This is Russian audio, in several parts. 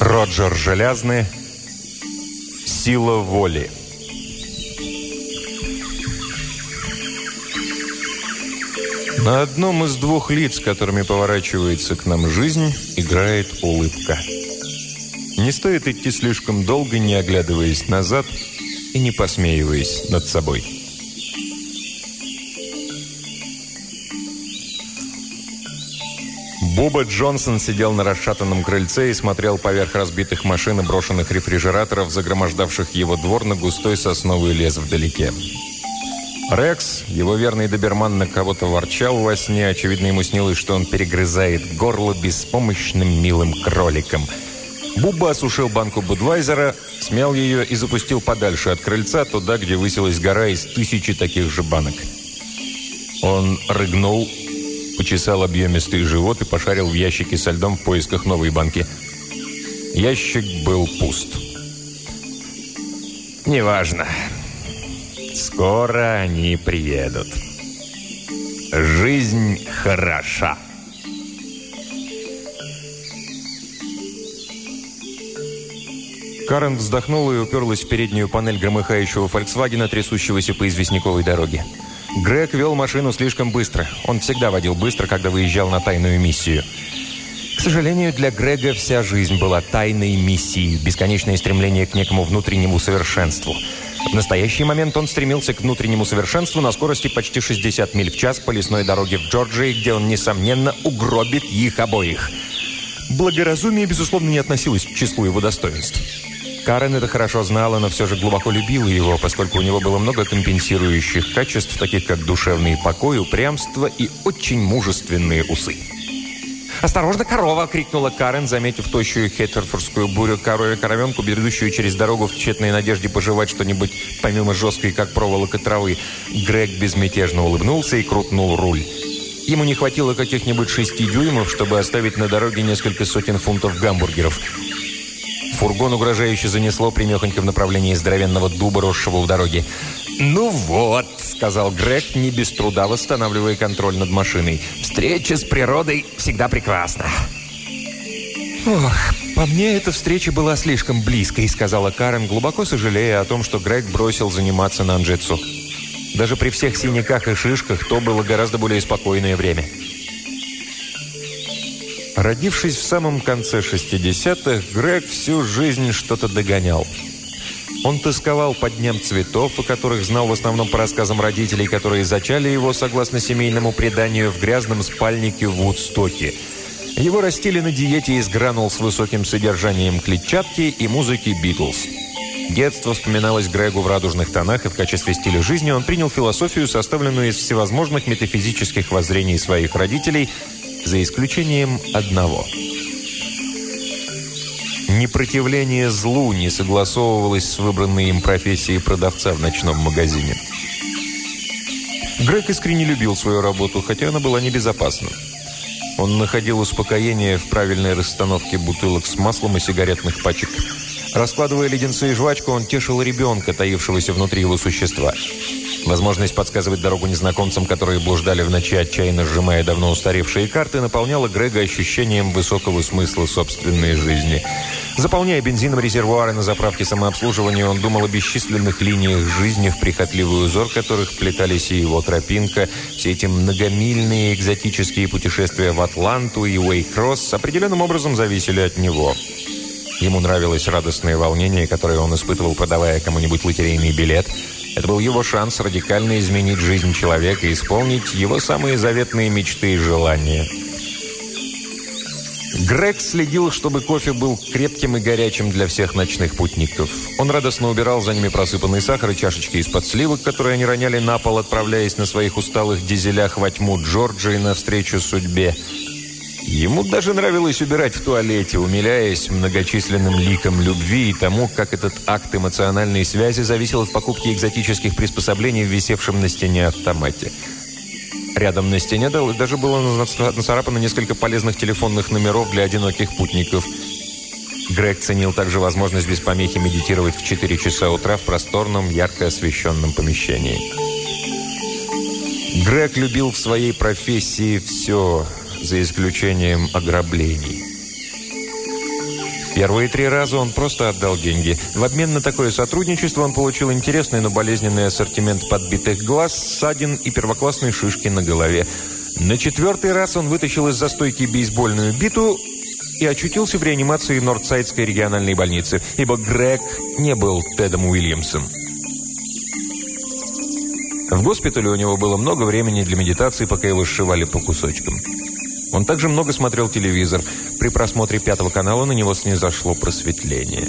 Роджер Железный. Сила воли. На одном из двух лиц, которыми поворачивается к нам жизнь, играет улыбка. Не стоит идти слишком долго, не оглядываясь назад и не посмеиваясь над собой. Буба Джонсон сидел на расшатанном крыльце и смотрел поверх разбитых машин и брошенных рефрижераторов, загромождавших его двор на густой сосновый лес вдалеке. Рекс, его верный доберман, на кого-то ворчал во сне. Очевидно, ему снилось, что он перегрызает горло беспомощным милым кроликом. Буба осушил банку Будвайзера, смял ее и запустил подальше от крыльца, туда, где высилась гора из тысячи таких же банок. Он рыгнул, почесал объемистый живот и пошарил в ящике со льдом в поисках новой банки. Ящик был пуст. «Неважно. Скоро они приедут. Жизнь хороша». Карен вздохнула и уперлась в переднюю панель громыхающего «Фольксвагена», трясущегося по известняковой дороге. Грег вел машину слишком быстро. Он всегда водил быстро, когда выезжал на тайную миссию. К сожалению, для Грега вся жизнь была тайной миссией, бесконечное стремление к некому внутреннему совершенству. В настоящий момент он стремился к внутреннему совершенству на скорости почти 60 миль в час по лесной дороге в Джорджии, где он, несомненно, угробит их обоих. Благоразумие, безусловно, не относилось к числу его достоинств. Карен это хорошо знала, но все же глубоко любила его, поскольку у него было много компенсирующих качеств, таких как душевный покой, упрямство и очень мужественные усы. «Осторожно, корова!» — крикнула Карен, заметив тощую хеттерфордскую бурю корове коровенку, бредущую через дорогу в тщетной надежде пожевать что-нибудь помимо жесткой, как проволока травы. Грег безмятежно улыбнулся и крутнул руль. Ему не хватило каких-нибудь шести дюймов, чтобы оставить на дороге несколько сотен фунтов гамбургеров. Фургон угрожающе занесло примехонько в направлении здоровенного дуба, росшего в дороге. «Ну вот», — сказал Грег, не без труда восстанавливая контроль над машиной. «Встреча с природой всегда прекрасна». «Ох, по мне эта встреча была слишком близкой», — сказала Карен, глубоко сожалея о том, что Грег бросил заниматься нанджитсу. Даже при всех синяках и шишках то было гораздо более спокойное время. Родившись в самом конце 60-х, Грег всю жизнь что-то догонял. Он тосковал по дням цветов, о которых знал в основном по рассказам родителей, которые зачали его, согласно семейному преданию, в грязном спальнике в Вудстоке. Его растили на диете из гранул с высоким содержанием клетчатки и музыки «Битлз». Детство вспоминалось Грегу в радужных тонах, и в качестве стиля жизни он принял философию, составленную из всевозможных метафизических воззрений своих родителей – за исключением одного. Непротивление злу не согласовывалось с выбранной им профессией продавца в ночном магазине. Грег искренне любил свою работу, хотя она была небезопасна. Он находил успокоение в правильной расстановке бутылок с маслом и сигаретных пачек. Раскладывая леденцы и жвачку, он тешил ребенка, таившегося внутри его существа. Возможность подсказывать дорогу незнакомцам, которые блуждали в ночи, отчаянно сжимая давно устаревшие карты, наполняла Грега ощущением высокого смысла собственной жизни. Заполняя бензином резервуары на заправке самообслуживания, он думал о бесчисленных линиях жизни, в прихотливый узор которых вплетались и его тропинка, все эти многомильные экзотические путешествия в Атланту и Уэйкросс определенным образом зависели от него. Ему нравилось радостное волнение, которое он испытывал, продавая кому-нибудь лотерейный билет – это был его шанс радикально изменить жизнь человека и исполнить его самые заветные мечты и желания. Грег следил, чтобы кофе был крепким и горячим для всех ночных путников. Он радостно убирал за ними просыпанный сахар и чашечки из-под сливок, которые они роняли на пол, отправляясь на своих усталых дизелях во тьму Джорджии навстречу судьбе. Ему даже нравилось убирать в туалете, умиляясь многочисленным ликам любви и тому, как этот акт эмоциональной связи зависел от покупки экзотических приспособлений в висевшем на стене автомате. Рядом на стене даже было нацарапано несколько полезных телефонных номеров для одиноких путников. Грег ценил также возможность без помехи медитировать в 4 часа утра в просторном, ярко освещенном помещении. Грег любил в своей профессии все – за исключением ограблений. Первые три раза он просто отдал деньги. В обмен на такое сотрудничество он получил интересный, но болезненный ассортимент подбитых глаз, ссадин и первоклассной шишки на голове. На четвертый раз он вытащил из застойки бейсбольную биту и очутился в реанимации Нордсайдской региональной больницы, ибо Грег не был Тедом Уильямсом. В госпитале у него было много времени для медитации, пока его сшивали по кусочкам. Он также много смотрел телевизор. При просмотре пятого канала на него снизошло просветление.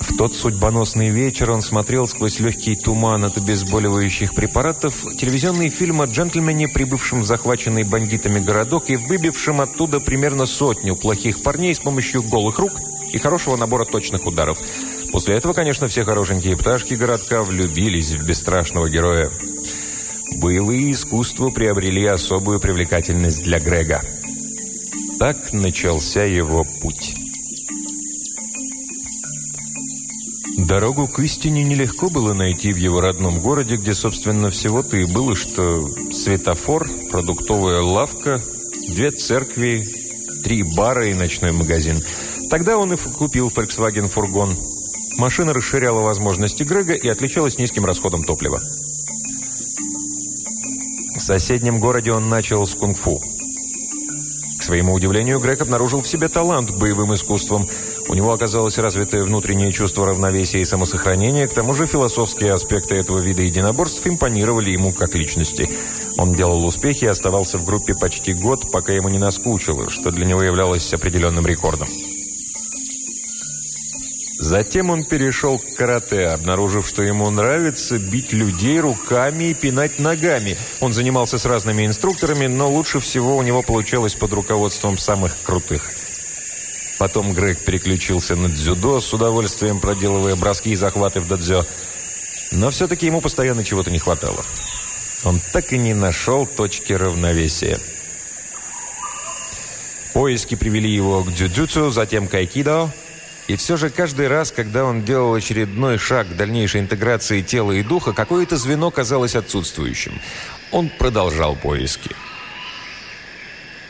В тот судьбоносный вечер он смотрел сквозь легкий туман от обезболивающих препаратов телевизионный фильм о джентльмене, прибывшем в захваченный бандитами городок и выбившем оттуда примерно сотню плохих парней с помощью голых рук и хорошего набора точных ударов. После этого, конечно, все хорошенькие пташки городка влюбились в бесстрашного героя. Боевые искусства приобрели особую привлекательность для Грега. Так начался его путь. Дорогу к истине нелегко было найти в его родном городе, где, собственно, всего-то и было, что светофор, продуктовая лавка, две церкви, три бара и ночной магазин. Тогда он и купил Volkswagen фургон. Машина расширяла возможности Грега и отличалась низким расходом топлива. В соседнем городе он начал с кунг-фу. К своему удивлению, Грег обнаружил в себе талант к боевым искусствам. У него оказалось развитое внутреннее чувство равновесия и самосохранения, к тому же философские аспекты этого вида единоборств импонировали ему как личности. Он делал успехи и оставался в группе почти год, пока ему не наскучило, что для него являлось определенным рекордом. Затем он перешел к карате, обнаружив, что ему нравится бить людей руками и пинать ногами. Он занимался с разными инструкторами, но лучше всего у него получалось под руководством самых крутых. Потом Грег переключился на дзюдо, с удовольствием проделывая броски и захваты в дадзё. Но все-таки ему постоянно чего-то не хватало. Он так и не нашел точки равновесия. Поиски привели его к дзюдзюцу, затем к айкидо – и все же каждый раз, когда он делал очередной шаг к дальнейшей интеграции тела и духа, какое-то звено казалось отсутствующим. Он продолжал поиски.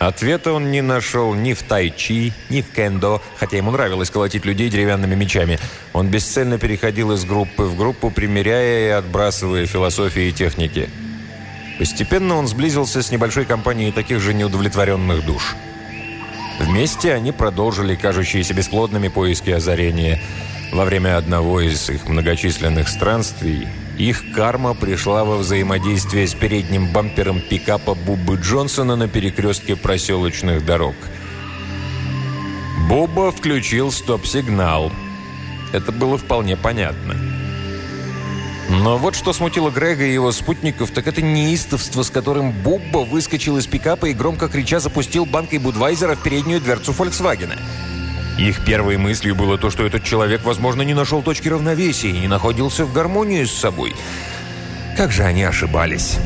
Ответа он не нашел ни в тайчи, ни в кендо, хотя ему нравилось колотить людей деревянными мечами. Он бесцельно переходил из группы в группу, примеряя и отбрасывая философии и техники. Постепенно он сблизился с небольшой компанией таких же неудовлетворенных душ – Вместе они продолжили кажущиеся бесплодными поиски озарения. Во время одного из их многочисленных странствий их карма пришла во взаимодействие с передним бампером пикапа Буббы Джонсона на перекрестке проселочных дорог. Бубба включил стоп-сигнал. Это было вполне понятно. Но вот что смутило Грега и его спутников, так это неистовство, с которым Бубба выскочил из пикапа и громко крича запустил банкой Будвайзера в переднюю дверцу Фольксвагена. Их первой мыслью было то, что этот человек, возможно, не нашел точки равновесия и не находился в гармонии с собой. Как же они ошибались.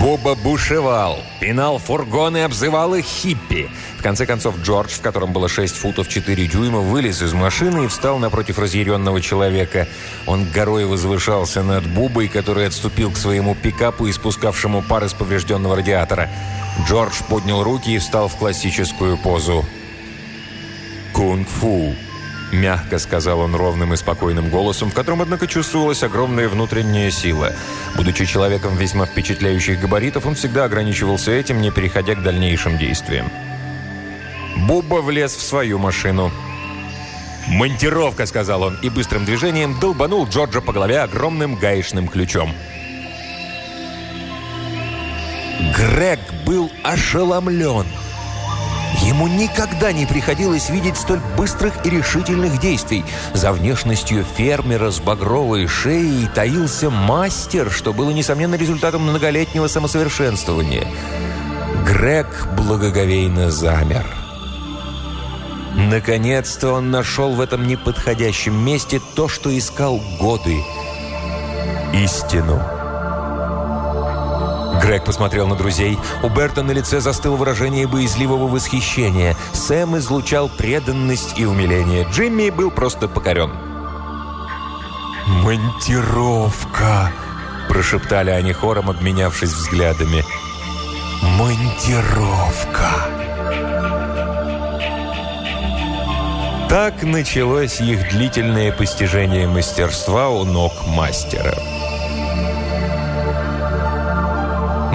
Боба бушевал, пинал и обзывал их хиппи. В конце концов, Джордж, в котором было 6 футов 4 дюйма, вылез из машины и встал напротив разъяренного человека. Он горой возвышался над Бубой, который отступил к своему пикапу, испускавшему пар из поврежденного радиатора. Джордж поднял руки и встал в классическую позу. «Кунг-фу», — мягко сказал он ровным и спокойным голосом, в котором, однако, чувствовалась огромная внутренняя сила. Будучи человеком весьма впечатляющих габаритов, он всегда ограничивался этим, не переходя к дальнейшим действиям. Буба влез в свою машину. «Монтировка», — сказал он, и быстрым движением долбанул Джорджа по голове огромным гаечным ключом. Грег был ошеломлен. Ему никогда не приходилось видеть столь быстрых и решительных действий. За внешностью фермера с багровой шеей таился мастер, что было, несомненно, результатом многолетнего самосовершенствования. Грег благоговейно замер. Наконец-то он нашел в этом неподходящем месте то, что искал годы – истину. Грег посмотрел на друзей. У Берта на лице застыло выражение боязливого восхищения. Сэм излучал преданность и умиление. Джимми был просто покорен. «Монтировка!» – прошептали они хором, обменявшись взглядами. «Монтировка!» Так началось их длительное постижение мастерства у ног мастера.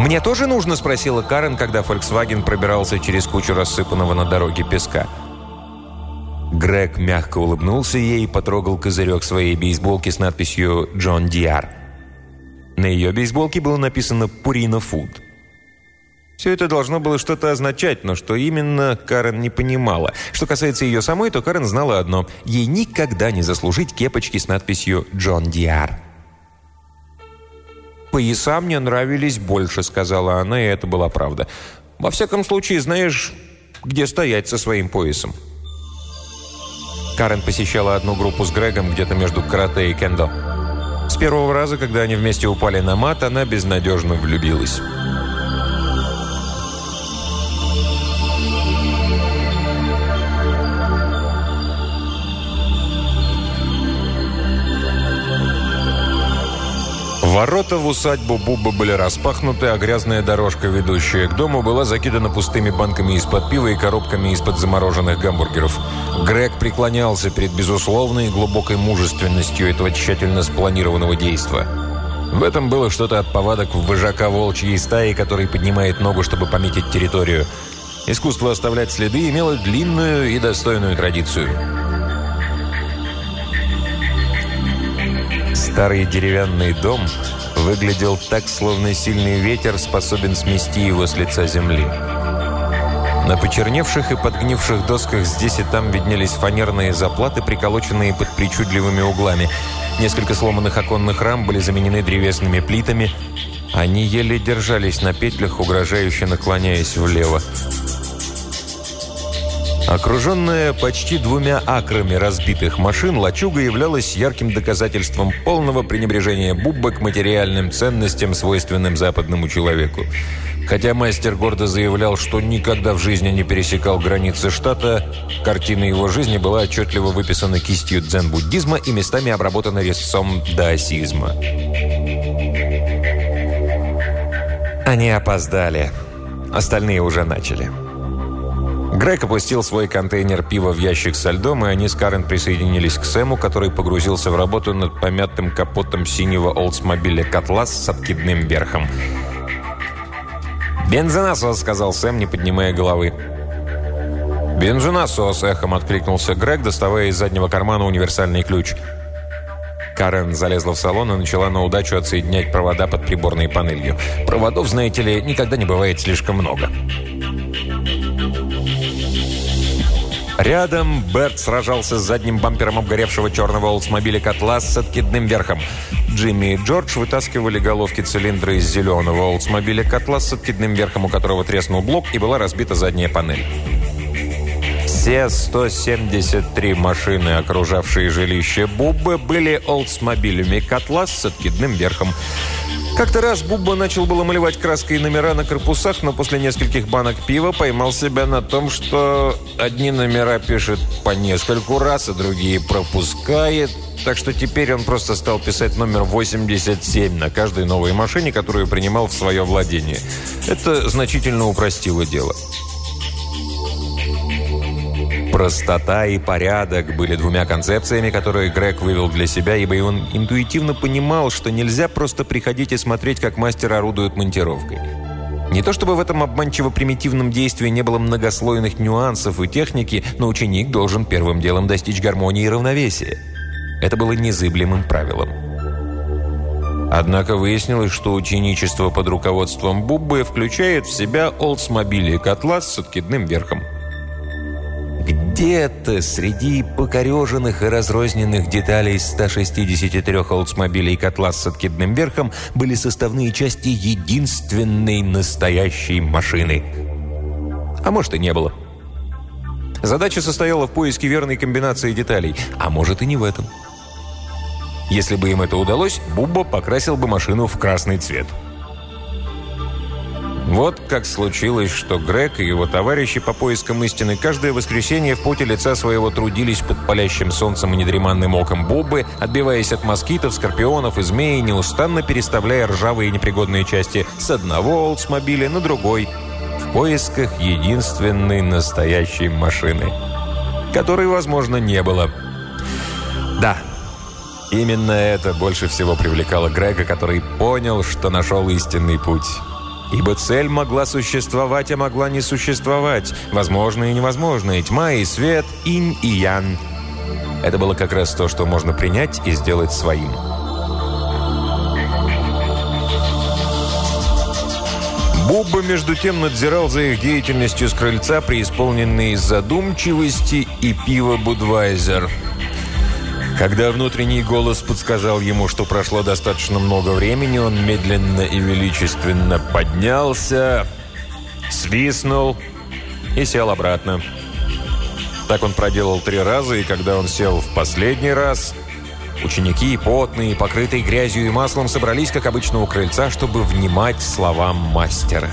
«Мне тоже нужно?» – спросила Карен, когда Volkswagen пробирался через кучу рассыпанного на дороге песка. Грег мягко улыбнулся ей и потрогал козырек своей бейсболки с надписью «Джон Диар». На ее бейсболке было написано «Пурина Фуд». Все это должно было что-то означать, но что именно, Карен не понимала. Что касается ее самой, то Карен знала одно – ей никогда не заслужить кепочки с надписью «Джон Диар». «Пояса мне нравились больше», — сказала она, и это была правда. «Во всяком случае, знаешь, где стоять со своим поясом». Карен посещала одну группу с Грегом где-то между карате и кендо. С первого раза, когда они вместе упали на мат, она безнадежно влюбилась. Ворота в усадьбу Бубба были распахнуты, а грязная дорожка, ведущая к дому, была закидана пустыми банками из-под пива и коробками из-под замороженных гамбургеров. Грег преклонялся перед безусловной и глубокой мужественностью этого тщательно спланированного действа. В этом было что-то от повадок вожака волчьей стаи, который поднимает ногу, чтобы пометить территорию. Искусство оставлять следы имело длинную и достойную традицию. Старый деревянный дом выглядел так, словно сильный ветер способен смести его с лица земли. На почерневших и подгнивших досках здесь и там виднелись фанерные заплаты, приколоченные под причудливыми углами. Несколько сломанных оконных рам были заменены древесными плитами. Они еле держались на петлях, угрожающе наклоняясь влево. Окруженная почти двумя акрами разбитых машин, лачуга являлась ярким доказательством полного пренебрежения Бубба к материальным ценностям, свойственным западному человеку. Хотя мастер гордо заявлял, что никогда в жизни не пересекал границы штата, картина его жизни была отчетливо выписана кистью дзен-буддизма и местами обработана резцом даосизма. Они опоздали. Остальные уже начали. Грег опустил свой контейнер пива в ящик со льдом, и они с Карен присоединились к Сэму, который погрузился в работу над помятым капотом синего Олдсмобиля «Котлас» с откидным верхом. «Бензонасос», — сказал Сэм, не поднимая головы. «Бензонасос», — эхом откликнулся Грег, доставая из заднего кармана универсальный ключ. Карен залезла в салон и начала на удачу отсоединять провода под приборной панелью. Проводов, знаете ли, никогда не бывает слишком много. Рядом Берт сражался с задним бампером обгоревшего черного олдсмобиля «Котлас» с откидным верхом. Джимми и Джордж вытаскивали головки цилиндра из зеленого олдсмобиля «Котлас» с откидным верхом, у которого треснул блок и была разбита задняя панель. Все 173 машины, окружавшие жилище Буббы, были олдсмобилями «Котлас» с откидным верхом. Как-то раз Бубба начал было малевать краской номера на корпусах, но после нескольких банок пива поймал себя на том, что одни номера пишет по нескольку раз, а другие пропускает. Так что теперь он просто стал писать номер 87 на каждой новой машине, которую принимал в свое владение. Это значительно упростило дело. Простота и порядок были двумя концепциями, которые Грег вывел для себя, ибо он интуитивно понимал, что нельзя просто приходить и смотреть, как мастер орудует монтировкой. Не то чтобы в этом обманчиво-примитивном действии не было многослойных нюансов и техники, но ученик должен первым делом достичь гармонии и равновесия. Это было незыблемым правилом. Однако выяснилось, что ученичество под руководством Буббы включает в себя Олдсмобили Котлас с откидным верхом. Где-то среди покореженных и разрозненных деталей 163 олдсмобилей котла с откидным верхом были составные части единственной настоящей машины. А может и не было. Задача состояла в поиске верной комбинации деталей, а может и не в этом. Если бы им это удалось, Бубба покрасил бы машину в красный цвет – вот как случилось, что Грег и его товарищи по поискам истины каждое воскресенье в поте лица своего трудились под палящим солнцем и недреманным оком Бубы, отбиваясь от москитов, скорпионов и змей, неустанно переставляя ржавые непригодные части с одного Олдсмобиля на другой, в поисках единственной настоящей машины. которой, возможно, не было. Да, именно это больше всего привлекало Грега, который понял, что нашел истинный путь. Ибо цель могла существовать, а могла не существовать. Возможно и невозможно, и тьма, и свет, инь и ян. Это было как раз то, что можно принять и сделать своим. Бубба, между тем, надзирал за их деятельностью с крыльца, преисполненный задумчивости и пива «Будвайзер». Когда внутренний голос подсказал ему, что прошло достаточно много времени, он медленно и величественно поднялся, свистнул и сел обратно. Так он проделал три раза, и когда он сел в последний раз, Ученики, потные, покрытые грязью и маслом, собрались, как обычно, у крыльца, чтобы внимать словам мастера.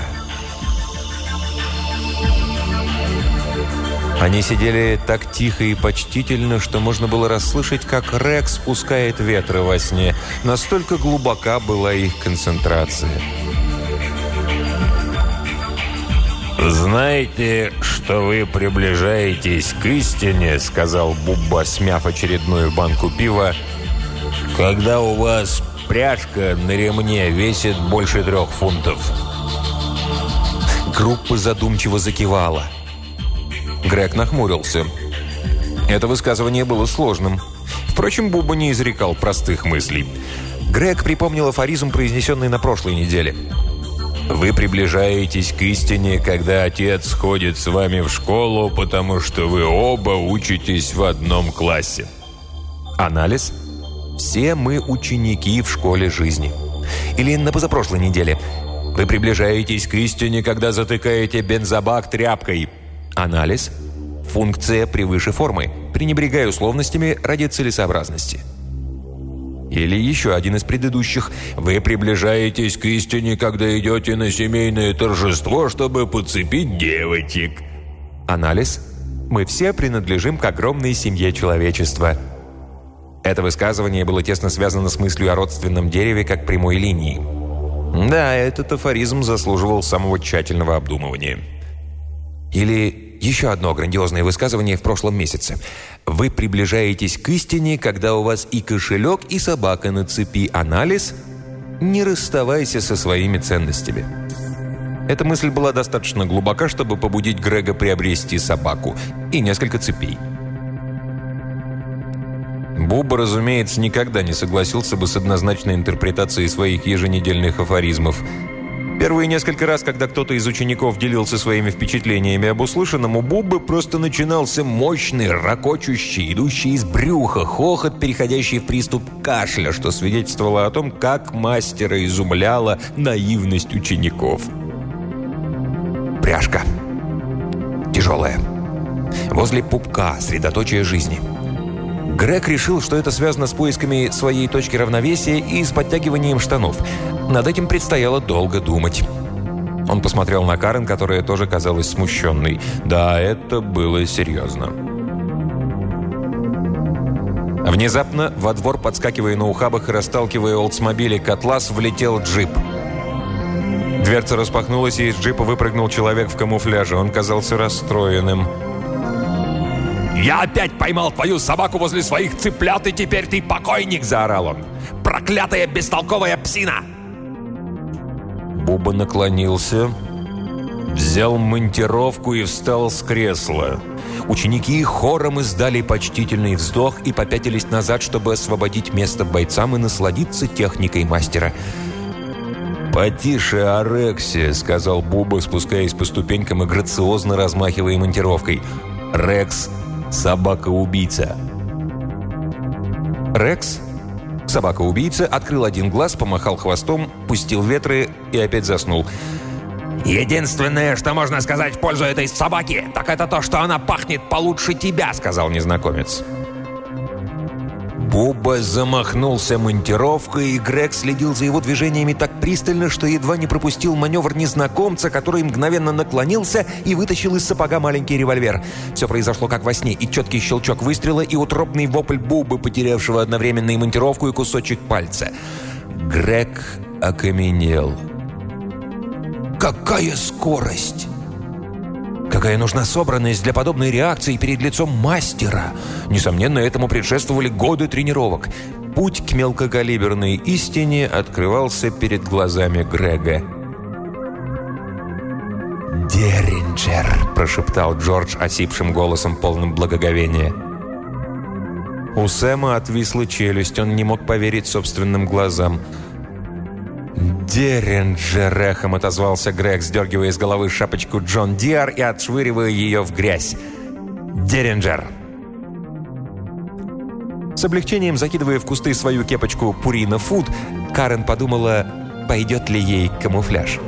Они сидели так тихо и почтительно, что можно было расслышать, как Рекс спускает ветры во сне. Настолько глубока была их концентрация. «Знаете, что вы приближаетесь к истине?» — сказал Бубба, смяв очередную банку пива когда у вас пряжка на ремне весит больше трех фунтов. Группа задумчиво закивала. Грег нахмурился. Это высказывание было сложным. Впрочем, Буба не изрекал простых мыслей. Грег припомнил афоризм, произнесенный на прошлой неделе. «Вы приближаетесь к истине, когда отец ходит с вами в школу, потому что вы оба учитесь в одном классе». Анализ – все мы ученики в школе жизни. Или на позапрошлой неделе. Вы приближаетесь к истине, когда затыкаете бензобак тряпкой. Анализ. Функция превыше формы. Пренебрегая условностями ради целесообразности. Или еще один из предыдущих. Вы приближаетесь к истине, когда идете на семейное торжество, чтобы подцепить девочек. Анализ. Мы все принадлежим к огромной семье человечества – это высказывание было тесно связано с мыслью о родственном дереве как прямой линии. Да, этот афоризм заслуживал самого тщательного обдумывания. Или еще одно грандиозное высказывание в прошлом месяце. Вы приближаетесь к истине, когда у вас и кошелек, и собака на цепи. Анализ – не расставайся со своими ценностями. Эта мысль была достаточно глубока, чтобы побудить Грега приобрести собаку и несколько цепей. Буба, разумеется, никогда не согласился бы с однозначной интерпретацией своих еженедельных афоризмов. Первые несколько раз, когда кто-то из учеников делился своими впечатлениями об услышанном, у Бубы просто начинался мощный, ракочущий, идущий из брюха хохот, переходящий в приступ кашля, что свидетельствовало о том, как мастера изумляла наивность учеников. Пряжка. Тяжелая. Возле пупка, средоточие жизни – Грег решил, что это связано с поисками своей точки равновесия и с подтягиванием штанов. Над этим предстояло долго думать. Он посмотрел на Карен, которая тоже казалась смущенной. Да, это было серьезно. Внезапно во двор, подскакивая на ухабах и расталкивая олдсмобили «Котлас», влетел джип. Дверца распахнулась, и из джипа выпрыгнул человек в камуфляже. Он казался расстроенным. «Я опять поймал твою собаку возле своих цыплят, и теперь ты покойник!» – заорал он. «Проклятая бестолковая псина!» Буба наклонился, взял монтировку и встал с кресла. Ученики хором издали почтительный вздох и попятились назад, чтобы освободить место бойцам и насладиться техникой мастера. «Потише, Арексе», — сказал Буба, спускаясь по ступенькам и грациозно размахивая монтировкой. «Рекс Собака-убийца. Рекс, собака-убийца, открыл один глаз, помахал хвостом, пустил ветры и опять заснул. «Единственное, что можно сказать в пользу этой собаки, так это то, что она пахнет получше тебя», — сказал незнакомец. Буба замахнулся монтировкой, и Грег следил за его движениями так пристально, что едва не пропустил маневр незнакомца, который мгновенно наклонился и вытащил из сапога маленький револьвер. Все произошло как во сне, и четкий щелчок выстрела, и утробный вопль Бубы, потерявшего одновременно и монтировку, и кусочек пальца. Грег окаменел. «Какая скорость!» Какая нужна собранность для подобной реакции перед лицом мастера? Несомненно, этому предшествовали годы тренировок. Путь к мелкокалиберной истине открывался перед глазами Грега. «Деринджер!» – прошептал Джордж осипшим голосом, полным благоговения. У Сэма отвисла челюсть, он не мог поверить собственным глазам. Эхом отозвался Грег, сдергивая из головы шапочку Джон Диар и отшвыривая ее в грязь. «Деринджер!» С облегчением закидывая в кусты свою кепочку «Пурина Фуд», Карен подумала, пойдет ли ей камуфляж.